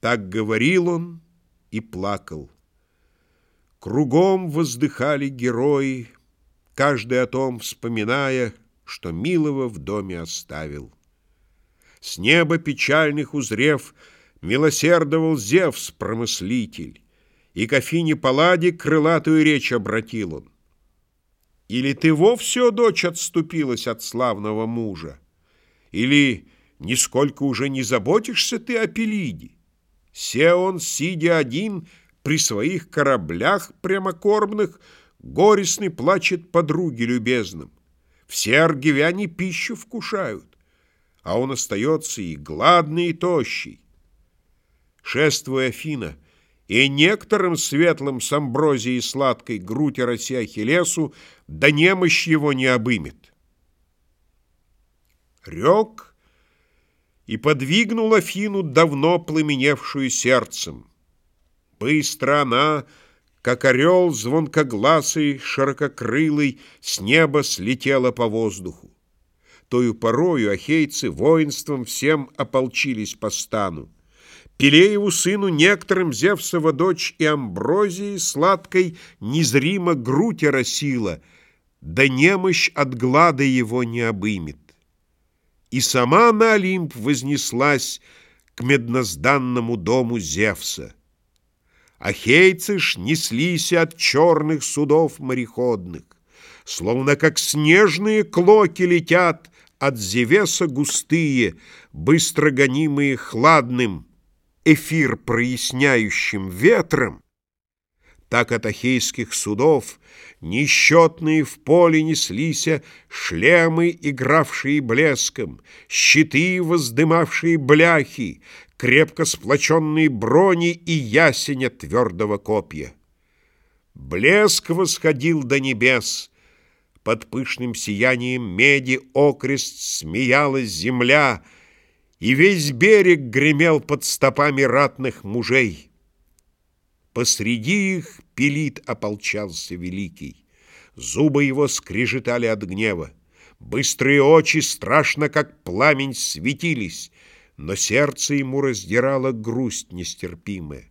Так говорил он и плакал. Кругом воздыхали герои, Каждый о том вспоминая, Что милого в доме оставил. С неба печальных узрев, Милосердовал Зевс, промыслитель, И к Афине Палладе крылатую речь обратил он. Или ты вовсе, дочь, отступилась от славного мужа? Или нисколько уже не заботишься ты о Пелиде? Се он, сидя один, при своих кораблях прямокормных, горестный плачет подруге любезным. Все аргивяне пищу вкушают, а он остается и гладный, и тощий. Шествуя Афина, и некоторым светлым с амброзией сладкой грудь ороси Ахиллесу, да немощь его не обымет. Рек и подвигнул Афину, давно пламеневшую сердцем. Быстро она, как орел звонкогласый, ширококрылый, с неба слетела по воздуху. Тою порою ахейцы воинством всем ополчились по стану. Пелееву сыну некоторым Зевсова дочь и Амброзии сладкой незримо грудь оросила, да немощь от глада его не обымет. И сама на Олимп вознеслась к меднозданному дому Зевса. Ахейцы ж неслись от черных судов мореходных, Словно как снежные клоки летят От Зевеса густые, быстро гонимые хладным, Эфир проясняющим ветром, так от ахейских судов Несчетные в поле неслися Шлемы, игравшие блеском, Щиты, воздымавшие бляхи, Крепко сплоченные брони И ясеня твердого копья. Блеск восходил до небес, Под пышным сиянием меди Окрест смеялась земля, И весь берег гремел под стопами ратных мужей. Посреди их Пелит ополчался великий. Зубы его скрежетали от гнева. Быстрые очи страшно, как пламень, светились, но сердце ему раздирала грусть нестерпимая.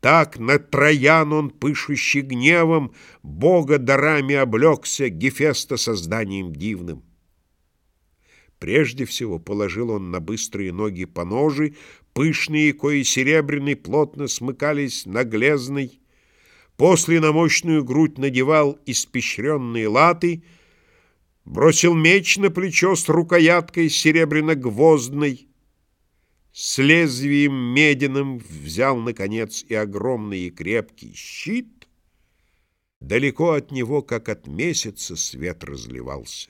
Так на Троян он, пышущий гневом, Бога дарами облегся, Гефеста созданием дивным. Прежде всего положил он на быстрые ноги по ножи, пышные, кои серебряный, плотно смыкались на глезной. После на мощную грудь надевал испещренные латы, бросил меч на плечо с рукояткой серебряно-гвоздной, с лезвием медяным взял, наконец, и огромный и крепкий щит. Далеко от него, как от месяца, свет разливался.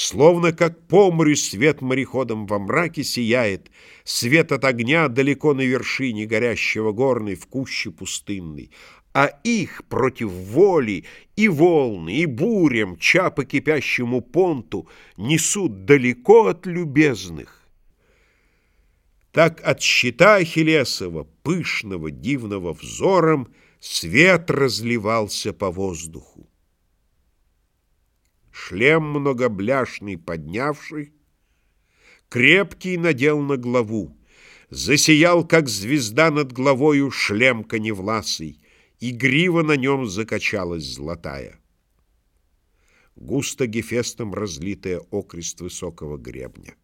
Словно как по морю свет мореходом во мраке сияет, Свет от огня далеко на вершине горящего горной в куще пустынной, А их против воли и волны, и бурям, ча по кипящему понту, Несут далеко от любезных. Так от щита Ахиллесова, пышного, дивного взором, Свет разливался по воздуху шлем многобляшный поднявший, крепкий надел на главу, засиял, как звезда над головою, шлем коневласый, и грива на нем закачалась золотая. Густо гефестом разлитая окрест высокого гребня.